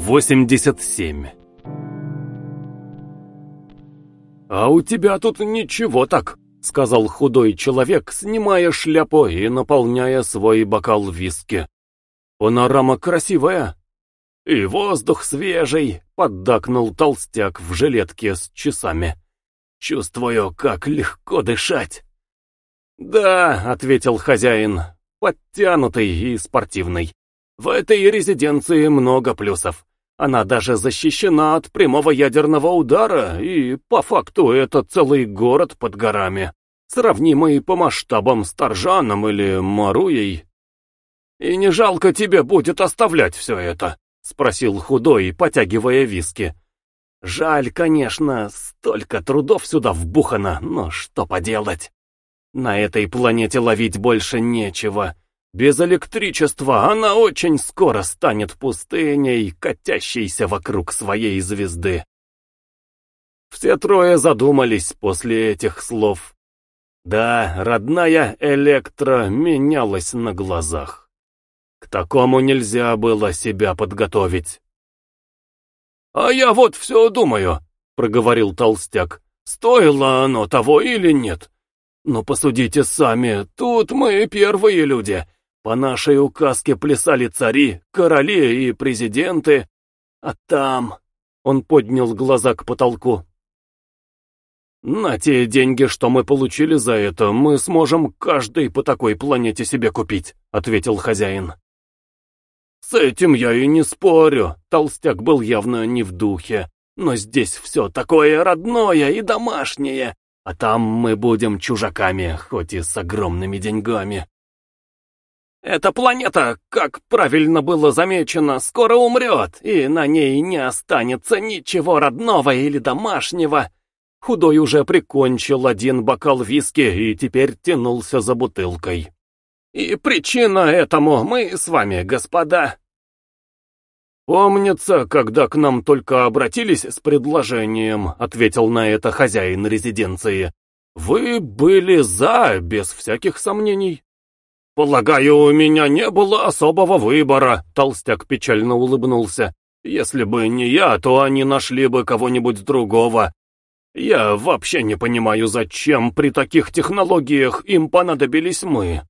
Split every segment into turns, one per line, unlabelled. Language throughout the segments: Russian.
87 «А у тебя тут ничего так», — сказал худой человек, снимая шляпу и наполняя свой бокал виски. «Панорама красивая». «И воздух свежий», — поддакнул толстяк в жилетке с часами. «Чувствую, как легко дышать». «Да», — ответил хозяин, — «подтянутый и спортивный. В этой резиденции много плюсов. Она даже защищена от прямого ядерного удара, и по факту это целый город под горами, сравнимый по масштабам с Торжаном или Маруей. «И не жалко тебе будет оставлять все это?» — спросил худой, потягивая виски. «Жаль, конечно, столько трудов сюда вбухано, но что поделать? На этой планете ловить больше нечего». Без электричества она очень скоро станет пустыней, катящейся вокруг своей звезды. Все трое задумались после этих слов. Да, родная Электра менялась на глазах. К такому нельзя было себя подготовить. «А я вот все думаю», — проговорил толстяк, — «стоило оно того или нет? Но посудите сами, тут мы первые люди». По нашей указке плясали цари, короли и президенты, а там... Он поднял глаза к потолку. «На те деньги, что мы получили за это, мы сможем каждый по такой планете себе купить», — ответил хозяин. «С этим я и не спорю», — толстяк был явно не в духе. «Но здесь все такое родное и домашнее, а там мы будем чужаками, хоть и с огромными деньгами». Эта планета, как правильно было замечено, скоро умрет, и на ней не останется ничего родного или домашнего. Худой уже прикончил один бокал виски и теперь тянулся за бутылкой. И причина этому мы с вами, господа. «Помнится, когда к нам только обратились с предложением», — ответил на это хозяин резиденции. «Вы были за, без всяких сомнений». «Полагаю, у меня не было особого выбора», — толстяк печально улыбнулся. «Если бы не я, то они нашли бы кого-нибудь другого. Я вообще не понимаю, зачем при таких технологиях им понадобились мы».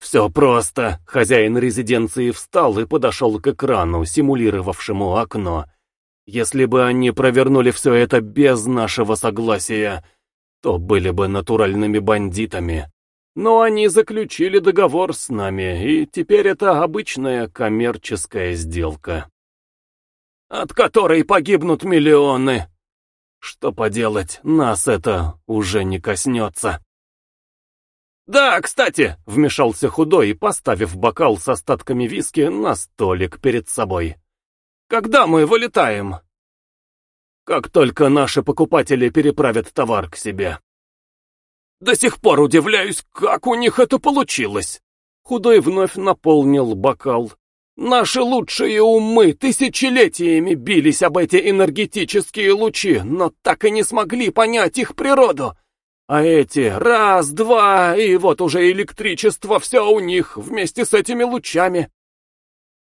«Все просто», — хозяин резиденции встал и подошел к экрану, симулировавшему окно. «Если бы они провернули все это без нашего согласия, то были бы натуральными бандитами». Но они заключили договор с нами, и теперь это обычная коммерческая сделка. От которой погибнут миллионы. Что поделать, нас это уже не коснется. «Да, кстати», — вмешался худой, поставив бокал с остатками виски на столик перед собой. «Когда мы вылетаем?» «Как только наши покупатели переправят товар к себе». До сих пор удивляюсь, как у них это получилось. Худой вновь наполнил бокал. Наши лучшие умы тысячелетиями бились об эти энергетические лучи, но так и не смогли понять их природу. А эти раз, два, и вот уже электричество все у них вместе с этими лучами.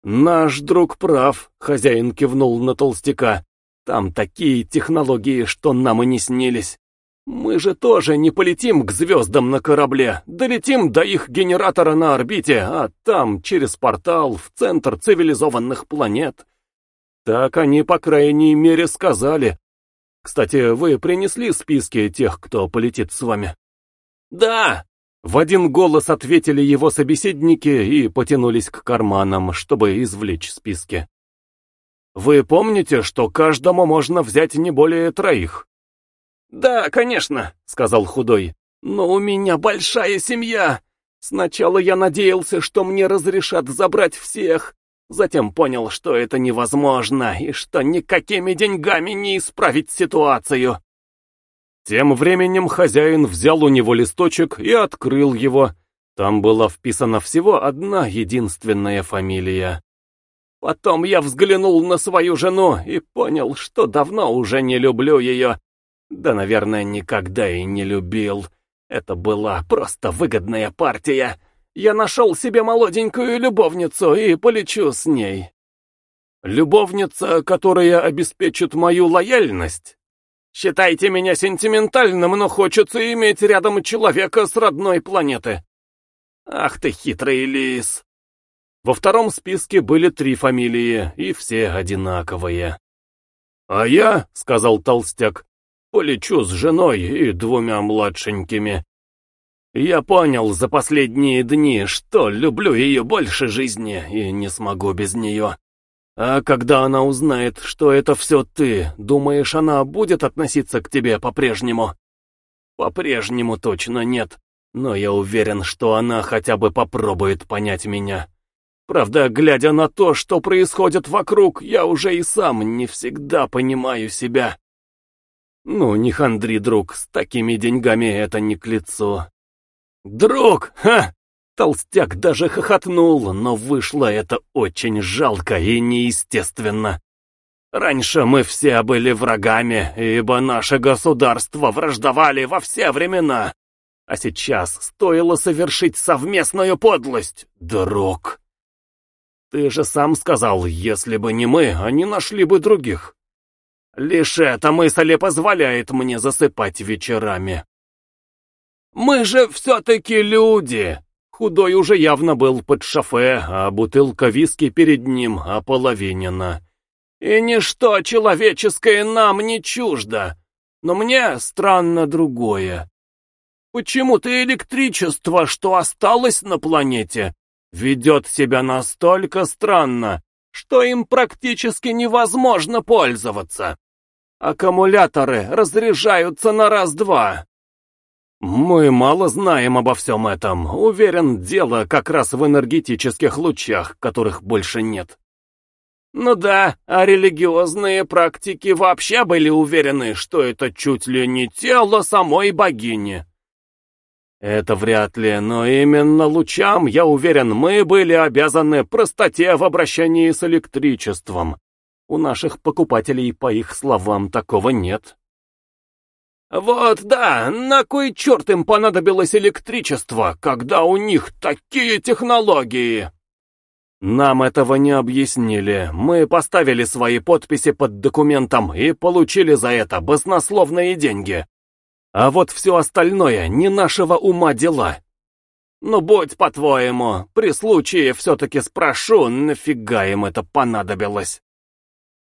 Наш друг прав, хозяин кивнул на толстяка. Там такие технологии, что нам и не снились. Мы же тоже не полетим к звездам на корабле, долетим до их генератора на орбите, а там через портал в центр цивилизованных планет. Так они, по крайней мере, сказали. Кстати, вы принесли списки тех, кто полетит с вами? Да! В один голос ответили его собеседники и потянулись к карманам, чтобы извлечь списки. Вы помните, что каждому можно взять не более троих? «Да, конечно», — сказал худой. «Но у меня большая семья. Сначала я надеялся, что мне разрешат забрать всех. Затем понял, что это невозможно, и что никакими деньгами не исправить ситуацию». Тем временем хозяин взял у него листочек и открыл его. Там была вписана всего одна единственная фамилия. Потом я взглянул на свою жену и понял, что давно уже не люблю ее, да, наверное, никогда и не любил. Это была просто выгодная партия. Я нашел себе молоденькую любовницу и полечу с ней. Любовница, которая обеспечит мою лояльность? Считайте меня сентиментальным, но хочется иметь рядом человека с родной планеты. Ах ты хитрый лис. Во втором списке были три фамилии, и все одинаковые. «А я, — сказал толстяк, — полечу с женой и двумя младшенькими. Я понял за последние дни, что люблю ее больше жизни и не смогу без нее. А когда она узнает, что это все ты, думаешь, она будет относиться к тебе по-прежнему? По-прежнему точно нет, но я уверен, что она хотя бы попробует понять меня. Правда, глядя на то, что происходит вокруг, я уже и сам не всегда понимаю себя. Ну, не хандри, друг, с такими деньгами это не к лицу. Друг, ха! Толстяк даже хохотнул, но вышло это очень жалко и неестественно. Раньше мы все были врагами, ибо наше государство враждовали во все времена. А сейчас стоило совершить совместную подлость, друг. Ты же сам сказал, если бы не мы, они нашли бы других. Лишь эта мысль и позволяет мне засыпать вечерами. Мы же все-таки люди. Худой уже явно был под шофе, а бутылка виски перед ним ополовинена. И ничто человеческое нам не чуждо. Но мне странно другое. Почему-то электричество, что осталось на планете, ведет себя настолько странно, что им практически невозможно пользоваться. Аккумуляторы разряжаются на раз-два. Мы мало знаем обо всем этом. Уверен, дело как раз в энергетических лучах, которых больше нет. Ну да, а религиозные практики вообще были уверены, что это чуть ли не тело самой богини. Это вряд ли, но именно лучам, я уверен, мы были обязаны простоте в обращении с электричеством. У наших покупателей, по их словам, такого нет. Вот да, на кой черт им понадобилось электричество, когда у них такие технологии? Нам этого не объяснили. Мы поставили свои подписи под документом и получили за это баснословные деньги. А вот все остальное не нашего ума дела. Ну, будь по-твоему, при случае все-таки спрошу, нафига им это понадобилось.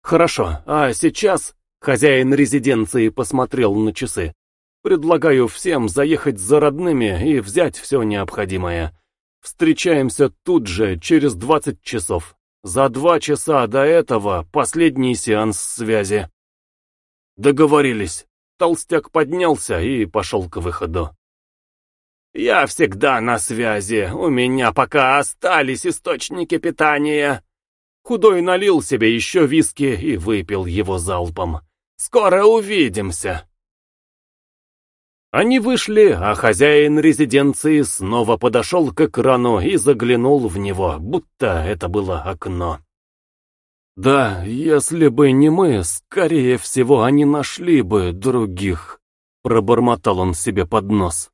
Хорошо, а сейчас хозяин резиденции посмотрел на часы. Предлагаю всем заехать за родными и взять все необходимое. Встречаемся тут же, через 20 часов. За два часа до этого последний сеанс связи. Договорились. Толстяк поднялся и пошел к выходу. «Я всегда на связи, у меня пока остались источники питания». Худой налил себе еще виски и выпил его залпом. «Скоро увидимся». Они вышли, а хозяин резиденции снова подошел к экрану и заглянул в него, будто это было окно. Да, если бы не мы, скорее всего, они нашли бы других, пробормотал он себе под нос.